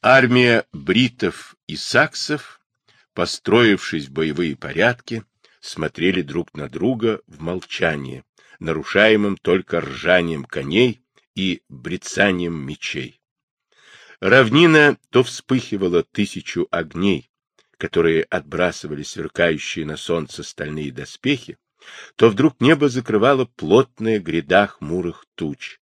Армия бритов и саксов, построившись в боевые порядки, смотрели друг на друга в молчании, нарушаемым только ржанием коней и брецанием мечей. Равнина то вспыхивала тысячу огней, которые отбрасывали сверкающие на солнце стальные доспехи, то вдруг небо закрывало плотная гряда хмурых туч,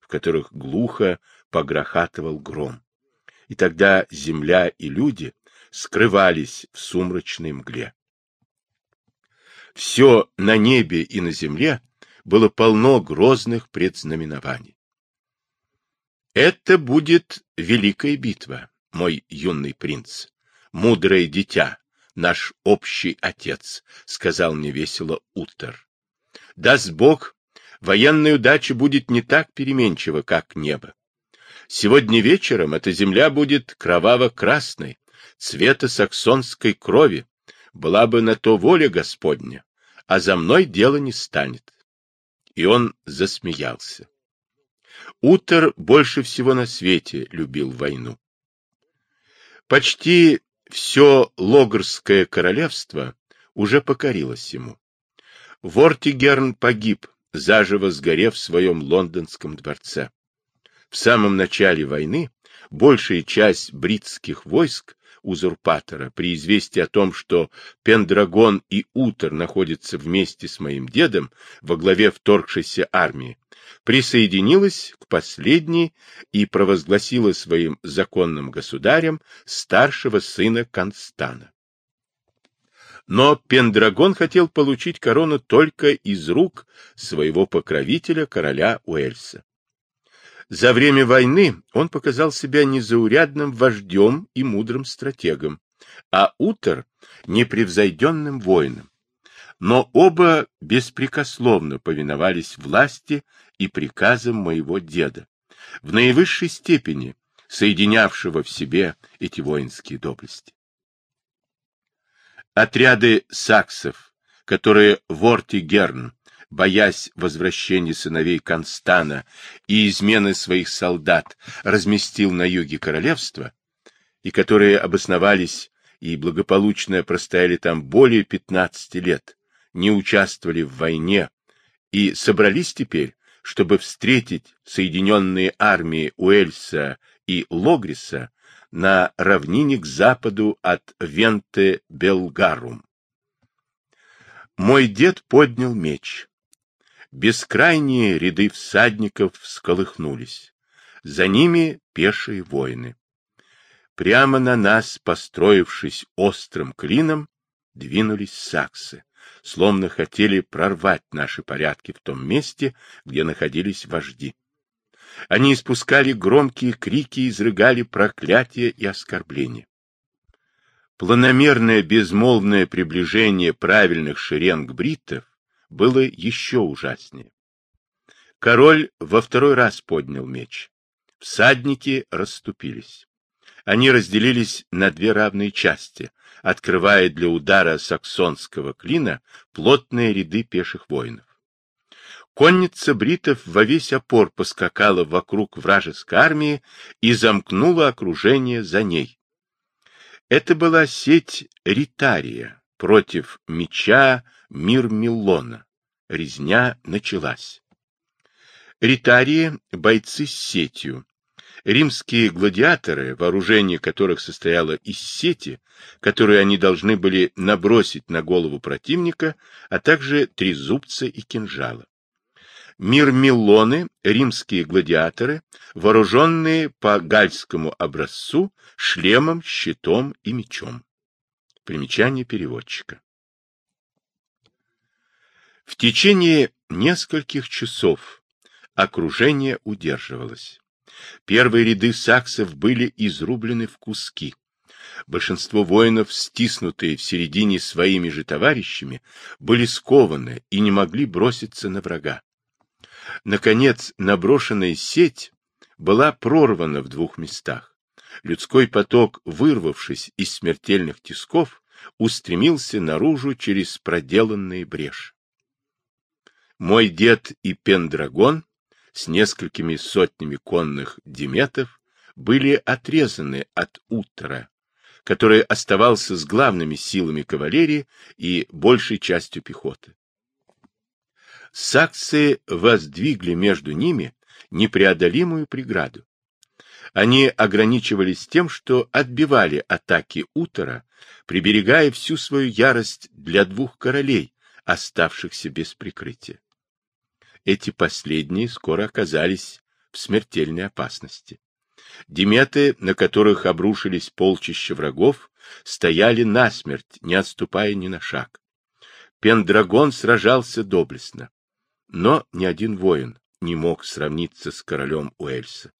в которых глухо погрохатывал гром. И тогда земля и люди скрывались в сумрачной мгле. Все на небе и на земле было полно грозных предзнаменований. Это будет великая битва, мой юный принц, мудрое дитя, наш общий отец, сказал мне весело Утер. Даст Бог, военная удача будет не так переменчива, как небо. Сегодня вечером эта земля будет кроваво-красной, цвета саксонской крови, была бы на то воля Господня, а за мной дело не станет. И он засмеялся. Утер больше всего на свете любил войну. Почти все Логрское королевство уже покорилось ему. Вортигерн погиб, заживо сгорев в своем лондонском дворце. В самом начале войны большая часть бритских войск узурпатора при известии о том, что Пендрагон и Утер находятся вместе с моим дедом во главе вторгшейся армии, присоединилась к последней и провозгласила своим законным государем старшего сына Констана. Но Пендрагон хотел получить корону только из рук своего покровителя, короля Уэльса. За время войны он показал себя незаурядным вождем и мудрым стратегом, а Утер — непревзойденным воином. Но оба беспрекословно повиновались власти и приказам моего деда, в наивысшей степени соединявшего в себе эти воинские доблести. Отряды саксов, которые Вортигерн боясь возвращения сыновей Констана и измены своих солдат, разместил на юге королевства, и которые обосновались и благополучно простояли там более 15 лет, не участвовали в войне и собрались теперь, чтобы встретить соединенные армии Уэльса и Логриса на равнине к западу от Венте-Белгарум. Мой дед поднял меч. Бескрайние ряды всадников всколыхнулись. За ними пешие воины. Прямо на нас, построившись острым клином, двинулись саксы, словно хотели прорвать наши порядки в том месте, где находились вожди. Они испускали громкие крики, изрыгали проклятия и оскорбления. Планомерное безмолвное приближение правильных шеренг бриттов было еще ужаснее. Король во второй раз поднял меч. Всадники расступились. Они разделились на две равные части, открывая для удара саксонского клина плотные ряды пеших воинов. Конница бритов во весь опор поскакала вокруг вражеской армии и замкнула окружение за ней. Это была сеть Ритария против меча Мир Миллона. Резня началась. Ритарии — бойцы с сетью. Римские гладиаторы, вооружение которых состояло из сети, которую они должны были набросить на голову противника, а также трезубца и кинжала. Мир Миллоны, римские гладиаторы, вооруженные по гальскому образцу шлемом, щитом и мечом. Примечание переводчика. В течение нескольких часов окружение удерживалось. Первые ряды саксов были изрублены в куски. Большинство воинов, стиснутые в середине своими же товарищами, были скованы и не могли броситься на врага. Наконец, наброшенная сеть была прорвана в двух местах. Людской поток, вырвавшись из смертельных тисков, устремился наружу через проделанные бреши. Мой дед и Пендрагон с несколькими сотнями конных диметов были отрезаны от утра, который оставался с главными силами кавалерии и большей частью пехоты. Саксы воздвигли между ними непреодолимую преграду. Они ограничивались тем, что отбивали атаки Утора, приберегая всю свою ярость для двух королей, оставшихся без прикрытия. Эти последние скоро оказались в смертельной опасности. Деметы, на которых обрушились полчища врагов, стояли насмерть, не отступая ни на шаг. Пендрагон сражался доблестно, но ни один воин не мог сравниться с королем Уэльса.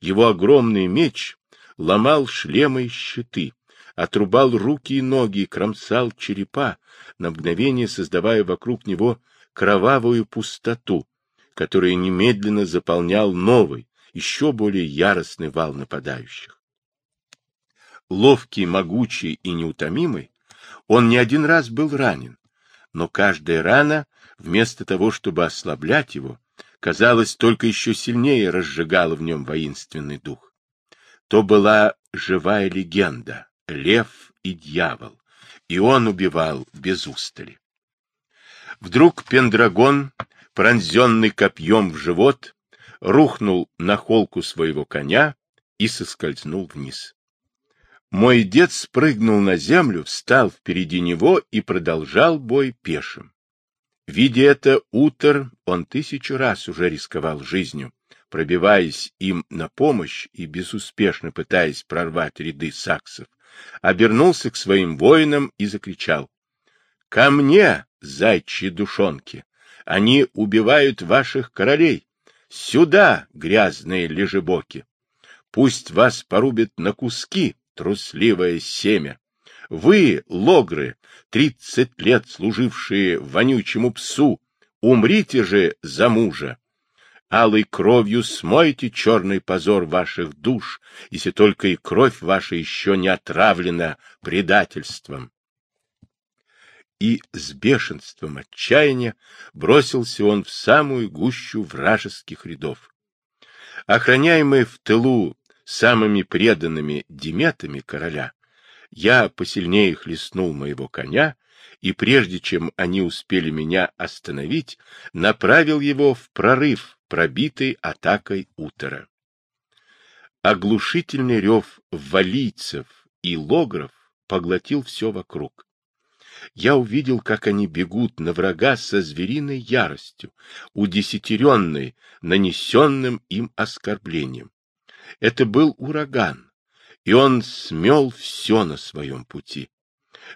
Его огромный меч ломал шлемы и щиты, отрубал руки и ноги кромсал черепа, на мгновение создавая вокруг него кровавую пустоту, которая немедленно заполнял новый, еще более яростный вал нападающих. Ловкий, могучий и неутомимый, он не один раз был ранен, но каждая рана, вместо того, чтобы ослаблять его, казалось, только еще сильнее разжигала в нем воинственный дух. То была живая легенда, лев и дьявол, и он убивал без устали. Вдруг Пендрагон, пронзенный копьем в живот, рухнул на холку своего коня и соскользнул вниз. Мой дед спрыгнул на землю, встал впереди него и продолжал бой пешим. Видя это, Утер, он тысячу раз уже рисковал жизнью, пробиваясь им на помощь и безуспешно пытаясь прорвать ряды саксов, обернулся к своим воинам и закричал. — Ко мне, зайчьи душонки! Они убивают ваших королей! Сюда, грязные лежебоки! Пусть вас порубят на куски, трусливое семя! Вы, логры, тридцать лет служившие вонючему псу, умрите же за мужа! Алой кровью смойте черный позор ваших душ, если только и кровь ваша еще не отравлена предательством. И с бешенством отчаяния бросился он в самую гущу вражеских рядов. Охраняемый в тылу самыми преданными деметами короля, я посильнее хлестнул моего коня и прежде чем они успели меня остановить, направил его в прорыв, пробитый атакой утора. Оглушительный рев валийцев и логров поглотил все вокруг. Я увидел, как они бегут на врага со звериной яростью, удесятеренной нанесенным им оскорблением. Это был ураган, и он смел все на своем пути.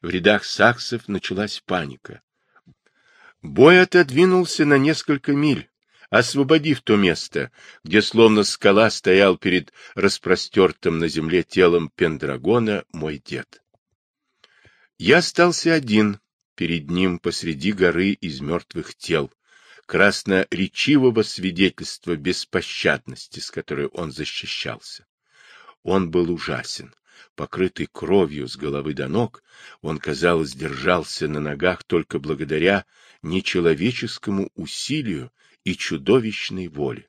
В рядах саксов началась паника. Бой отодвинулся на несколько миль, освободив то место, где словно скала стоял перед распростертым на земле телом Пендрагона мой дед. Я остался один перед ним посреди горы из мертвых тел, красноречивого свидетельства беспощадности, с которой он защищался. Он был ужасен. Покрытый кровью с головы до ног, он, казалось, держался на ногах только благодаря нечеловеческому усилию и чудовищной воле.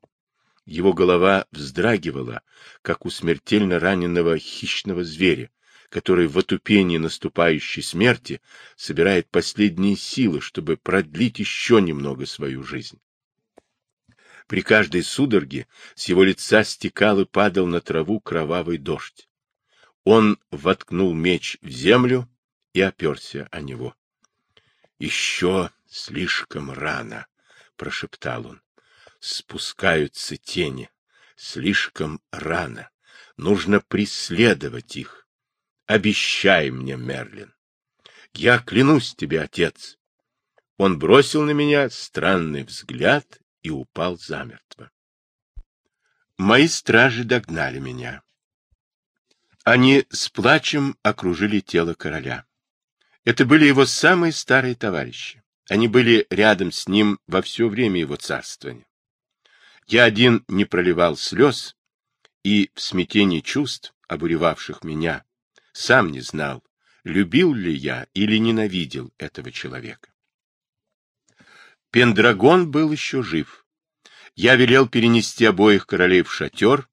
Его голова вздрагивала, как у смертельно раненого хищного зверя, который в отупении наступающей смерти собирает последние силы, чтобы продлить еще немного свою жизнь. При каждой судороге с его лица стекал и падал на траву кровавый дождь. Он воткнул меч в землю и оперся о него. — Еще слишком рано, — прошептал он. — Спускаются тени. Слишком рано. Нужно преследовать их. Обещай мне, Мерлин. Я клянусь тебе, отец. Он бросил на меня странный взгляд и упал замертво. Мои стражи догнали меня. Они с плачем окружили тело короля. Это были его самые старые товарищи. Они были рядом с ним во все время его царствования. Я один не проливал слез, и в смятении чувств, обуревавших меня, сам не знал, любил ли я или ненавидел этого человека. Пендрагон был еще жив. Я велел перенести обоих королей в шатер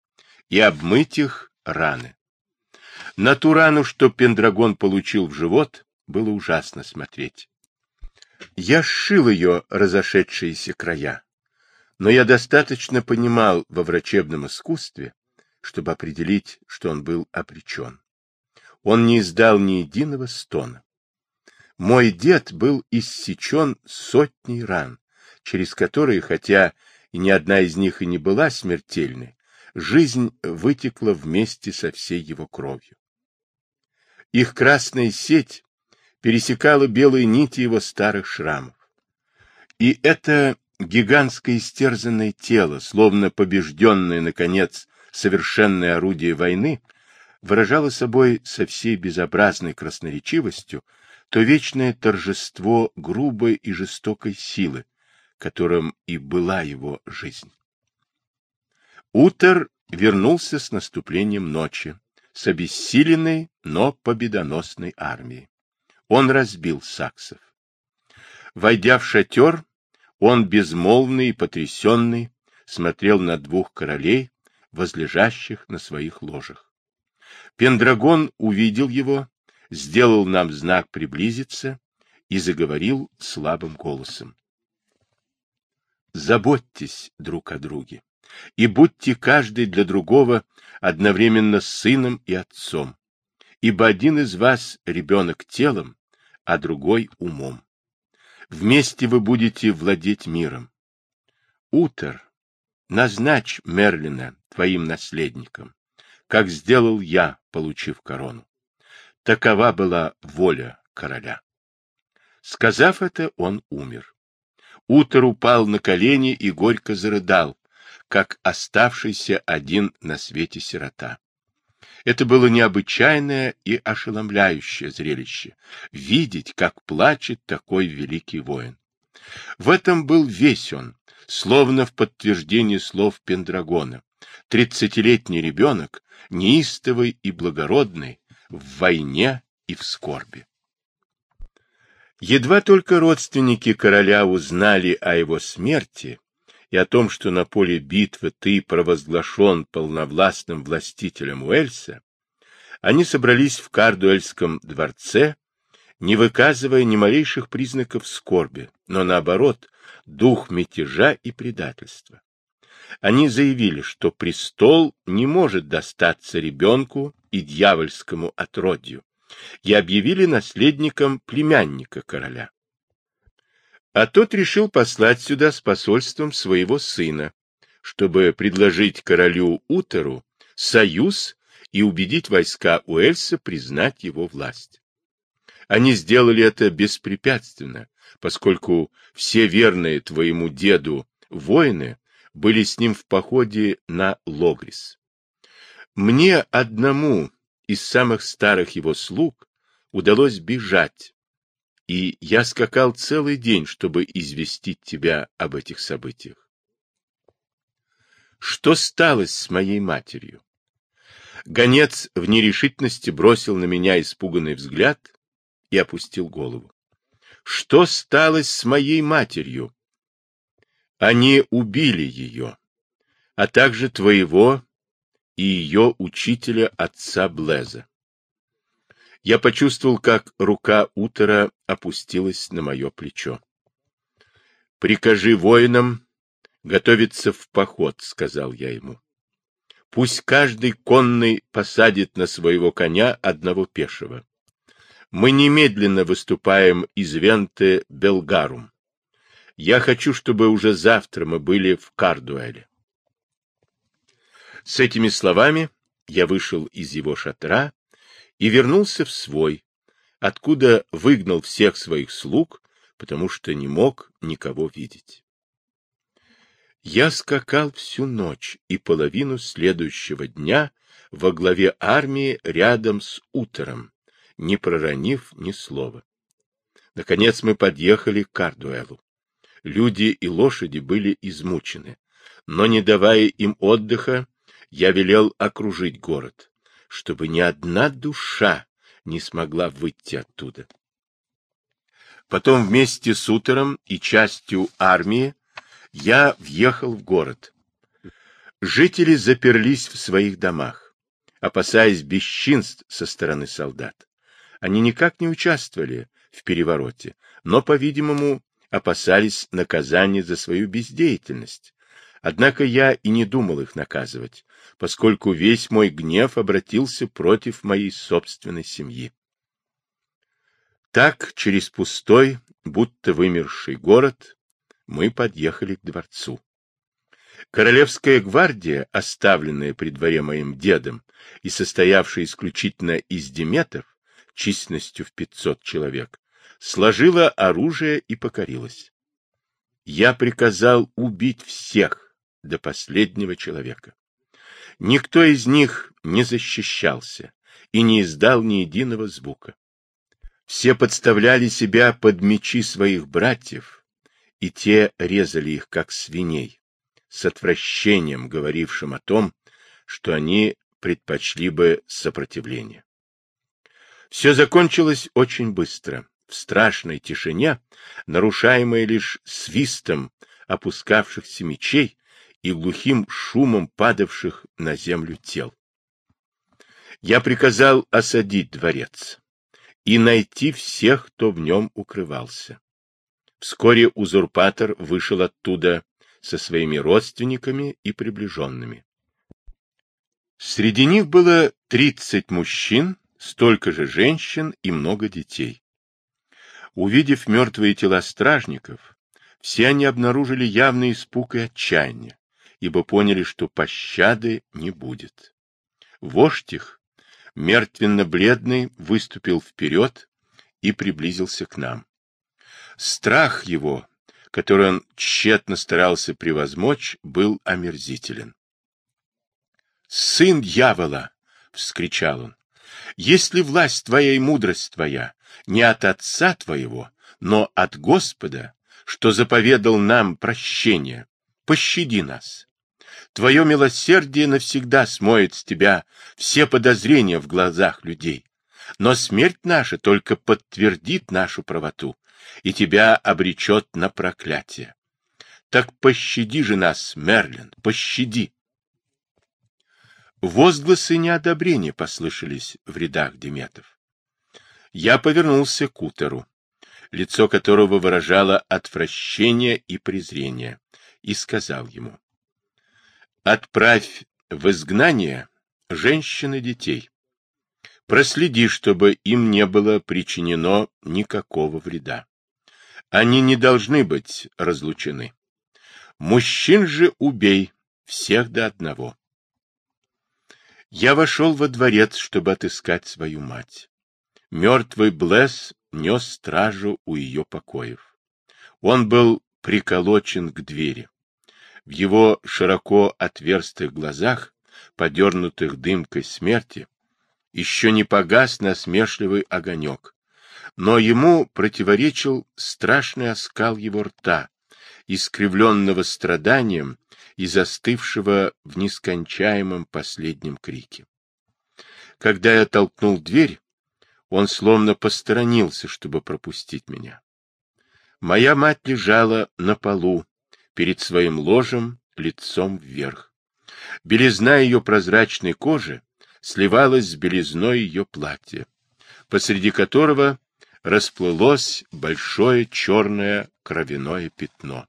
и обмыть их раны. На ту рану, что Пендрагон получил в живот, было ужасно смотреть. Я сшил ее разошедшиеся края, но я достаточно понимал во врачебном искусстве, чтобы определить, что он был обречен. Он не издал ни единого стона. Мой дед был иссечен сотней ран, через которые, хотя и ни одна из них и не была смертельной, жизнь вытекла вместе со всей его кровью. Их красная сеть пересекала белые нити его старых шрамов. И это гигантское истерзанное тело, словно побежденное, наконец, совершенное орудие войны, выражало собой со всей безобразной красноречивостью то вечное торжество грубой и жестокой силы, которым и была его жизнь. Утер вернулся с наступлением ночи, с обессиленной, но победоносной армией. Он разбил саксов. Войдя в шатер, он, безмолвный и потрясенный, смотрел на двух королей, возлежащих на своих ложах. Пендрагон увидел его, сделал нам знак приблизиться и заговорил слабым голосом. Заботьтесь друг о друге и будьте каждый для другого одновременно сыном и отцом, ибо один из вас ребенок телом, а другой умом. Вместе вы будете владеть миром. Утер, назначь Мерлина твоим наследником, как сделал я, получив корону. Такова была воля короля. Сказав это, он умер. Утер упал на колени и горько зарыдал, как оставшийся один на свете сирота. Это было необычайное и ошеломляющее зрелище — видеть, как плачет такой великий воин. В этом был весь он, словно в подтверждение слов Пендрагона. Тридцатилетний ребенок, неистовый и благородный, в войне и в скорби. Едва только родственники короля узнали о его смерти и о том, что на поле битвы ты провозглашен полновластным властителем Уэльса, они собрались в Кардуэльском дворце, не выказывая ни малейших признаков скорби, но наоборот, дух мятежа и предательства. Они заявили, что престол не может достаться ребенку и дьявольскому отродью, и объявили наследником племянника короля. А тот решил послать сюда с посольством своего сына, чтобы предложить королю Утеру союз и убедить войска Уэльса признать его власть. Они сделали это беспрепятственно, поскольку все верные твоему деду воины были с ним в походе на Логрис. Мне одному из самых старых его слуг удалось бежать, и я скакал целый день, чтобы известить тебя об этих событиях. Что стало с моей матерью? Гонец в нерешительности бросил на меня испуганный взгляд и опустил голову. Что стало с моей матерью? Они убили ее, а также твоего и ее учителя отца Блеза. Я почувствовал, как рука Утера опустилась на мое плечо. — Прикажи воинам готовиться в поход, — сказал я ему. — Пусть каждый конный посадит на своего коня одного пешего. Мы немедленно выступаем из Венты Белгарум. Я хочу, чтобы уже завтра мы были в Кардуэле. С этими словами я вышел из его шатра и вернулся в свой, откуда выгнал всех своих слуг, потому что не мог никого видеть. Я скакал всю ночь и половину следующего дня во главе армии рядом с утром, не проронив ни слова. Наконец мы подъехали к Кардуэлу. Люди и лошади были измучены, но, не давая им отдыха, я велел окружить город, чтобы ни одна душа не смогла выйти оттуда. Потом вместе с утером и частью армии я въехал в город. Жители заперлись в своих домах, опасаясь бесчинств со стороны солдат. Они никак не участвовали в перевороте, но, по-видимому, опасались наказания за свою бездеятельность. Однако я и не думал их наказывать, поскольку весь мой гнев обратился против моей собственной семьи. Так, через пустой, будто вымерший город, мы подъехали к дворцу. Королевская гвардия, оставленная при дворе моим дедом и состоявшая исключительно из деметов, численностью в 500 человек, сложила оружие и покорилась. Я приказал убить всех до последнего человека. Никто из них не защищался и не издал ни единого звука. Все подставляли себя под мечи своих братьев, и те резали их, как свиней, с отвращением говорившим о том, что они предпочли бы сопротивление. Все закончилось очень быстро, в страшной тишине, нарушаемой лишь свистом опускавшихся мечей и глухим шумом падавших на землю тел. Я приказал осадить дворец и найти всех, кто в нем укрывался. Вскоре узурпатор вышел оттуда со своими родственниками и приближенными. Среди них было тридцать мужчин, столько же женщин и много детей. Увидев мертвые тела стражников, все они обнаружили явный испуг и отчаяние, ибо поняли, что пощады не будет. Вождь их, мертвенно-бледный, выступил вперед и приблизился к нам. Страх его, который он тщетно старался превозмочь, был омерзителен. «Сын дьявола!» — вскричал он. «Если власть твоя и мудрость твоя не от Отца твоего, но от Господа, что заповедал нам прощение, пощади нас. Твое милосердие навсегда смоет с тебя все подозрения в глазах людей. Но смерть наша только подтвердит нашу правоту и тебя обречет на проклятие. Так пощади же нас, Мерлин, пощади. Возгласы неодобрения послышались в рядах Деметов. Я повернулся к Утеру, лицо которого выражало отвращение и презрение, и сказал ему. Отправь в изгнание женщин и детей. Проследи, чтобы им не было причинено никакого вреда. Они не должны быть разлучены. Мужчин же убей, всех до одного. Я вошел во дворец, чтобы отыскать свою мать. Мертвый Блесс нес стражу у ее покоев. Он был приколочен к двери. В его широко отверстых глазах, подернутых дымкой смерти, еще не погас насмешливый огонек, но ему противоречил страшный оскал его рта, искривленного страданием и застывшего в нескончаемом последнем крике. Когда я толкнул дверь, он словно посторонился, чтобы пропустить меня. Моя мать лежала на полу, перед своим ложем лицом вверх. Белизна ее прозрачной кожи сливалась с белизной ее платья, посреди которого расплылось большое черное кровяное пятно.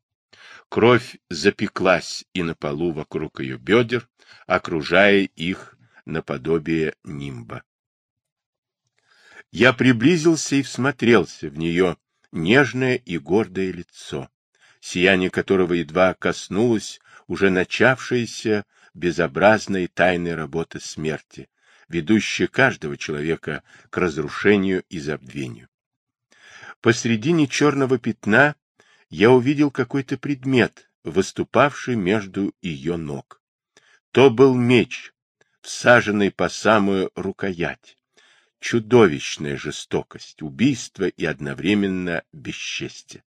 Кровь запеклась и на полу вокруг ее бедер, окружая их наподобие нимба. Я приблизился и всмотрелся в нее нежное и гордое лицо сияние которого едва коснулось уже начавшейся безобразной тайной работы смерти, ведущей каждого человека к разрушению и забвению. Посредине черного пятна я увидел какой-то предмет, выступавший между ее ног. То был меч, всаженный по самую рукоять. Чудовищная жестокость, убийство и одновременно бесчестие.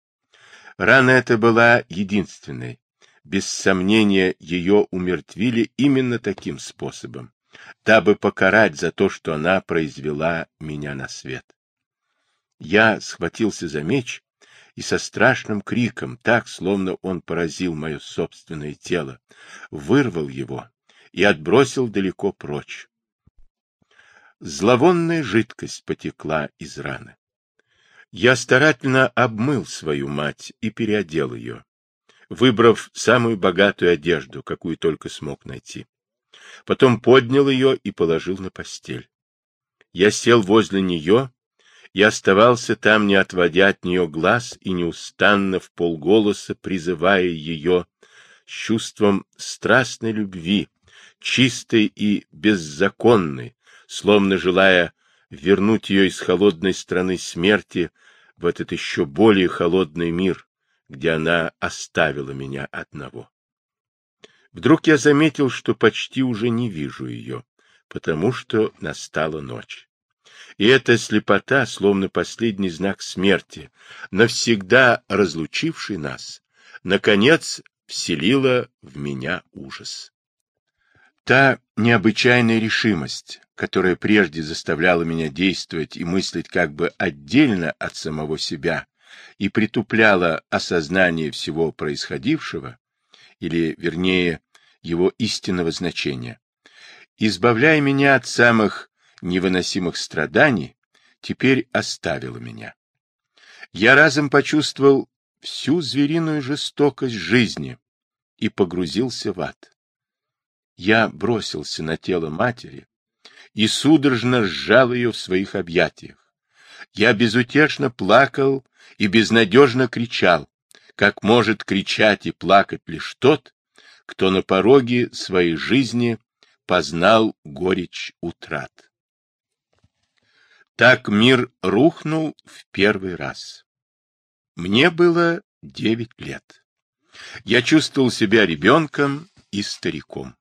Рана эта была единственной. Без сомнения, ее умертвили именно таким способом, дабы покарать за то, что она произвела меня на свет. Я схватился за меч и со страшным криком, так, словно он поразил мое собственное тело, вырвал его и отбросил далеко прочь. Зловонная жидкость потекла из раны. Я старательно обмыл свою мать и переодел ее, выбрав самую богатую одежду, какую только смог найти. Потом поднял ее и положил на постель. Я сел возле нее и оставался там, не отводя от нее глаз и неустанно в полголоса призывая ее с чувством страстной любви, чистой и беззаконной, словно желая вернуть ее из холодной страны смерти в этот еще более холодный мир, где она оставила меня одного. Вдруг я заметил, что почти уже не вижу ее, потому что настала ночь. И эта слепота, словно последний знак смерти, навсегда разлучивший нас, наконец вселила в меня ужас. Та необычайная решимость, которая прежде заставляла меня действовать и мыслить как бы отдельно от самого себя и притупляла осознание всего происходившего, или, вернее, его истинного значения, избавляя меня от самых невыносимых страданий, теперь оставила меня. Я разом почувствовал всю звериную жестокость жизни и погрузился в ад. Я бросился на тело матери и судорожно сжал ее в своих объятиях. Я безутешно плакал и безнадежно кричал, как может кричать и плакать лишь тот, кто на пороге своей жизни познал горечь утрат. Так мир рухнул в первый раз. Мне было девять лет. Я чувствовал себя ребенком и стариком.